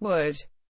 Would.